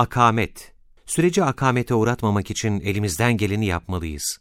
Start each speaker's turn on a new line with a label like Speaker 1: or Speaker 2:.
Speaker 1: Akamet Süreci akamete uğratmamak için elimizden geleni yapmalıyız.